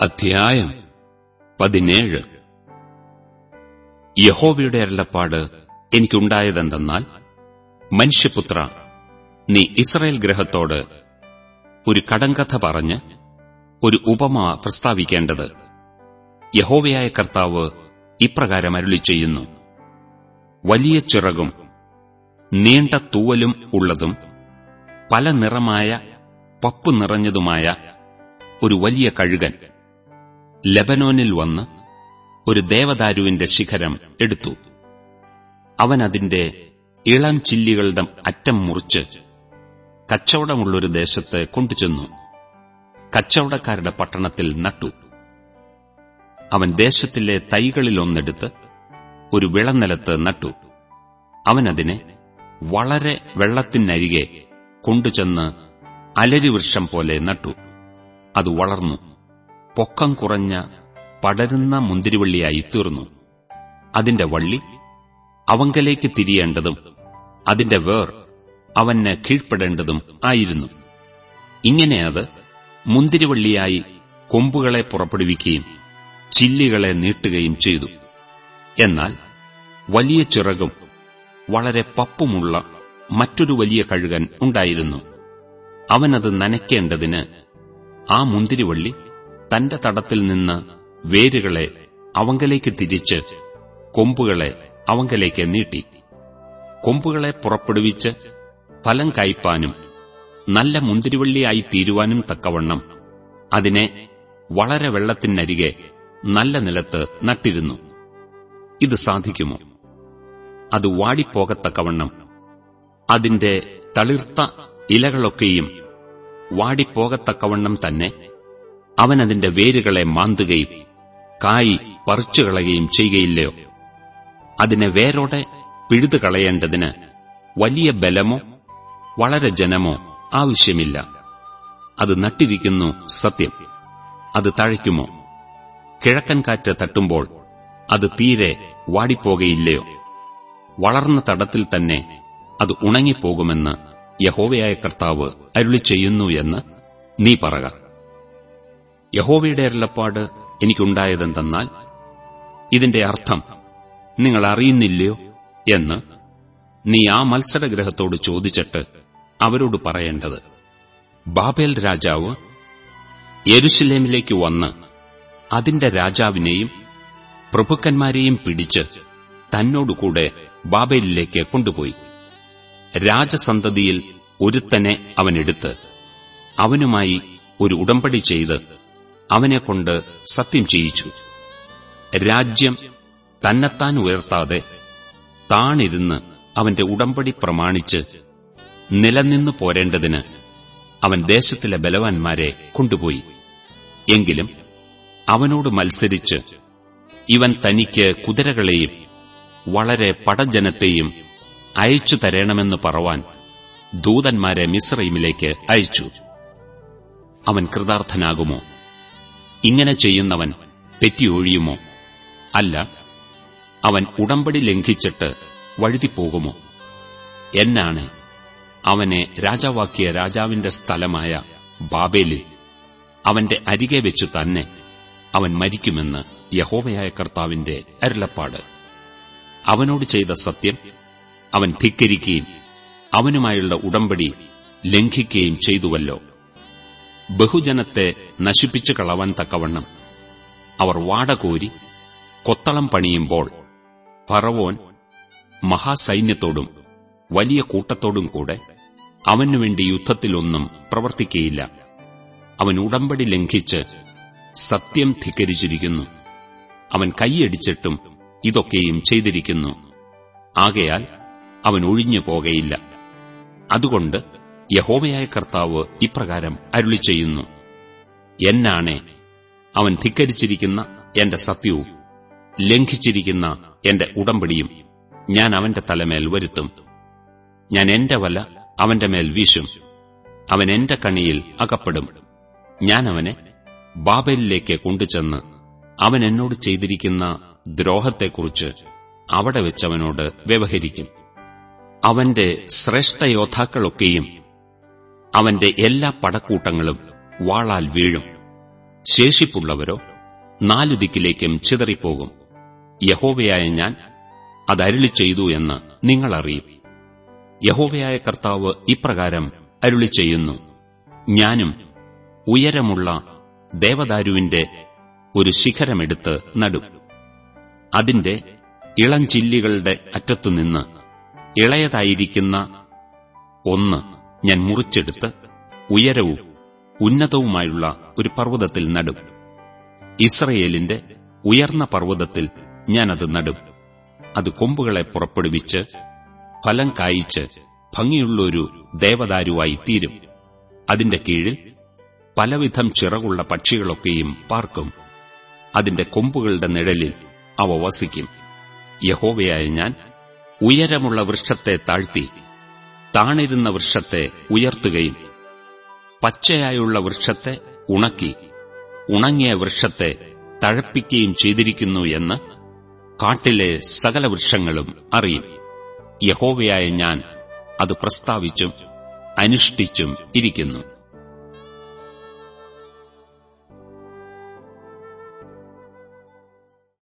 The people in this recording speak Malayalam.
അധ്യായം പതിനേഴ്. യഹോവയുടെ അരുളപ്പാട് എനിക്കുണ്ടായതെന്തെന്നാൽ മനുഷ്യപുത്ര നീ ഇസ്രയേൽ ഗ്രഹത്തോട് ഒരു കടങ്കഥ പറഞ്ഞ് ഒരു ഉപമ പ്രസ്താവിക്കേണ്ടത്. യഹോവയായ കർത്താവ് ഇപ്രകാരം അരുളി ചെയ്യുന്നു വലിയ ചിറകും നീണ്ട തൂവലും ഉള്ളതും പല നിറമായ പപ്പു നിറഞ്ഞതുമായ ഒരു വലിയ കഴുകൻ. ലബനോനിൽ വന്ന് ഒരു ദേവദാരുവിന്റെ ശിഖരം എടുത്തു. അവൻ അതിന്റെ ഇളം ചില്ലികളുടെ അറ്റം മുറിച്ച് കച്ചവടമുള്ളൊരു ദേശത്ത് കൊണ്ടുചെന്നു. കച്ചവടക്കാരുടെ പട്ടണത്തിൽ നട്ടു. അവൻ ദേശത്തിലെ തൈകളിലൊന്നെടുത്ത് ഒരു വിളനിലത്ത് നട്ടു. അവനതിനെ വളരെ വെള്ളത്തിനരികെ കൊണ്ടുചെന്ന് അലരിവൃക്ഷം പോലെ നട്ടു. അത് വളർന്നു. പൊക്കം കുറഞ്ഞ പടരുന്ന മുന്തിരിവള്ളിയായി തീർന്നു. അതിന്റെ വള്ളി അവങ്കലേക്ക് തിരിയേണ്ടതും അതിന്റെ വേർ അവന് കീഴ്പ്പെടേണ്ടതും ആയിരുന്നു. ഇങ്ങനെ അത് മുന്തിരിവള്ളിയായി കൊമ്പുകളെ പുറപ്പെടുവിക്കുകയും ചില്ലികളെ നീട്ടുകയും ചെയ്തു. എന്നാൽ വലിയ ചിറകും വളരെ പപ്പുമുള്ള മറ്റൊരു വലിയ കഴുകൻ ഉണ്ടായിരുന്നു. അവനത് നനയ്ക്കേണ്ടതിന് ആ മുന്തിരിവള്ളി തന്റെ തടത്തിൽ നിന്ന് വേരുകളെ അവങ്കലേക്ക് തിരിച്ച് കൊമ്പുകളെ അവങ്കലേക്ക് നീട്ടി. കൊമ്പുകളെ പുറപ്പെടുവിച്ച് ഫലം കായ്പാനും നല്ല മുന്തിരിവള്ളിയായി തീരുവാനും തക്കവണ്ണം അതിനെ വളരെ വെള്ളത്തിനരികെ നല്ല നിലത്ത് നട്ടിരുന്നു. ഇത് സാധിക്കുമോ? അത് വാടിപ്പോകത്തക്കവണ്ണം. അതിന്റെ തളിർത്ത ഇലകളൊക്കെയും വാടിപ്പോകത്തക്കവണ്ണം തന്നെ. അവൻ അതിന്റെ വേരുകളെ മാന്തുകയും കായി പറിച്ചുകളയുകയും ചെയ്യുകയില്ലയോ? അതിനെ വേരോടെ പിഴുതുകളയേണ്ടതിന് വലിയ ബലമോ വളരെ ജനമോ ആവശ്യമില്ല. അത് നട്ടിരിക്കുന്നു സത്യം. അത് തഴയ്ക്കുമോ? കിഴക്കൻ കാറ്റ് തട്ടുമ്പോൾ അത് തീരെ വാടിപ്പോകയില്ലയോ? വളർന്ന തടത്തിൽ തന്നെ അത് ഉണങ്ങിപ്പോകുമെന്ന് യഹോവയായ കർത്താവ് അരുളി ചെയ്യുന്നു എന്ന് നീ പറക. യഹോവയുടെ അരുളപ്പാട് എനിക്കുണ്ടായതെന്തെന്നാൽ ഇതിന്റെ അർത്ഥം നിങ്ങൾ അറിയുന്നില്ലയോ എന്ന് നീ ആ മത്സരഗ്രഹത്തോട് ചോദിച്ചിട്ട് അവരോട് പറയേണ്ടത്. ബാബേൽ രാജാവ് യെരുഷലേമിലേക്ക് വന്ന് അതിന്റെ രാജാവിനെയും പ്രഭുക്കന്മാരെയും പിടിച്ച് തന്നോടുകൂടെ ബാബേലിലേക്ക് കൊണ്ടുപോയി. രാജസന്തതിയിൽ ഒരുത്തനെ അവനെടുത്ത് അവനുമായി ഒരു ഉടമ്പടി ചെയ്ത് അവനെക്കൊണ്ട് സത്യം ചെയ്യിച്ചു. രാജ്യം തന്നെത്താൻ ഉയർത്താതെ താണിരുന്ന് അവന്റെ ഉടമ്പടി പ്രമാണിച്ച് നിലനിന്നു പോരേണ്ടതിന് അവൻ ദേശത്തിലെ ബലവാന്മാരെ കൊണ്ടുപോയി. എങ്കിലും അവനോട് മത്സരിച്ച് ഇവൻ തനിക്ക് കുതിരകളെയും വളരെ പടജനത്തെയും അയച്ചു തരണമെന്ന് പറവാൻ ദൂതന്മാരെ മിശ്രയിമിലേക്ക് അയച്ചു. അവൻ കൃതാർത്ഥനാകുമോ? ഇങ്ങനെ ചെയ്യുന്നവൻ തെറ്റിയൊഴിയുമോ? അല്ല അവൻ ഉടമ്പടി ലംഘിച്ചിട്ട് വഴുതിപ്പോകുമോ? എന്നാണ് അവനെ രാജാവാക്കിയ രാജാവിന്റെ സ്ഥലമായ ബാബേലിൽ അവന്റെ അരികെ വെച്ചു തന്നെ അവൻ മരിക്കുമെന്ന് യഹോവയായ കർത്താവിന്റെ അരുളപ്പാട്. അവനോട് ചെയ്ത സത്യം അവൻ ധിക്കരിക്കുകയും അവനുമായുള്ള ഉടമ്പടി ലംഘിക്കുകയും ചെയ്തുവല്ലോ. ബഹുജനത്തെ നശിപ്പിച്ചു കളവാൻ തക്കവണ്ണം. അവർ വാടകോരി കൊത്തളം പണിയുമ്പോൾ ഫറവോൻ മഹാസൈന്യത്തോടും വലിയ കൂട്ടത്തോടും കൂടെ അവനുവേണ്ടി യുദ്ധത്തിലൊന്നും പ്രവർത്തിക്കയില്ല. അവൻ ഉടമ്പടി ലംഘിച്ച് സത്യം ധിക്കരിച്ചിരിക്കുന്നു. അവൻ കൈയടിച്ചിട്ടും ഇതൊക്കെയും ചെയ്തിരിക്കുന്നു. ആകയാൽ അവൻ ഒഴിഞ്ഞു പോകയില്ല. അതുകൊണ്ട് യഹോവയായ കർത്താവ് ഇപ്രകാരം അരുളി ചെയ്യുന്നു എന്നാണേ അവൻ ധിക്കരിച്ചിരിക്കുന്ന എന്റെ സത്യവും ലംഘിച്ചിരിക്കുന്ന എന്റെ ഉടമ്പടിയും ഞാൻ അവന്റെ തലമേൽ വരുത്തും. ഞാൻ എന്റെ വല അവന്റെ മേൽ വീശും. അവൻ എന്റെ കണിയിൽ അകപ്പെടും. ഞാൻ അവനെ ബാബലിലേക്ക് കൊണ്ടുചെന്ന് അവൻ എന്നോട് ചെയ്തിരിക്കുന്ന ദ്രോഹത്തെക്കുറിച്ച് അവിടെ വെച്ചവനോട് വ്യവഹരിക്കും. അവന്റെ ശ്രേഷ്ഠയോദ്ധാക്കളൊക്കെയും അവന്റെ എല്ലാ പടക്കൂട്ടങ്ങളും വാളാൽ വീഴും. ശേഷിപ്പുള്ളവരോ നാലു ദിക്കിലേക്കും ചിതറിപ്പോകും. യഹോവയായ ഞാൻ അതരുളി ചെയ്തു എന്ന് നിങ്ങളറിയും യഹോവയായ കർത്താവ് ഇപ്രകാരം അരുളി ചെയ്യുന്നു. ഞാനും ഉയരമുള്ള ദേവദാരുവിന്റെ ഒരു ശിഖരമെടുത്ത് നടും. അതിന്റെ ഇളഞ്ചില്ലികളുടെ അറ്റത്തുനിന്ന് ഇളയതായിരിക്കുന്ന ഒന്ന് ഞാൻ മുറിച്ചെടുത്ത് ഉയരവും ഉന്നതവുമായുള്ള ഒരു പർവതത്തിൽ നടും. ഇസ്രയേലിന്റെ ഉയർന്ന പർവതത്തിൽ ഞാനത് നടും. അത് കൊമ്പുകളെ പുറപ്പെടുവിച്ച് ഫലം കായിച്ച് ഭംഗിയുള്ളൊരു ദേവദാരുവായി തീരും. അതിന്റെ കീഴിൽ പലവിധം ചിറകുള്ള പക്ഷികളൊക്കെയും പാർക്കും. അതിന്റെ കൊമ്പുകളുടെ നിഴലിൽ അവ വസിക്കും. യഹോവയായ ഞാൻ ഉയരമുള്ള വൃക്ഷത്തെ താഴ്ത്തി താണിരുന്ന വൃക്ഷത്തെ ഉയർത്തുകയും പച്ചയായുള്ള വൃക്ഷത്തെ ഉണക്കി ഉണങ്ങിയ വൃക്ഷത്തെ തഴപ്പിക്കുകയും ചെയ്തിരിക്കുന്നു എന്ന് കാട്ടിലെ സകല വൃക്ഷങ്ങളും അറിയും. യഹോവയായ ഞാൻ അത് പ്രസ്താവിച്ചും അനുഷ്ഠിച്ചും ഇരിക്കുന്നു.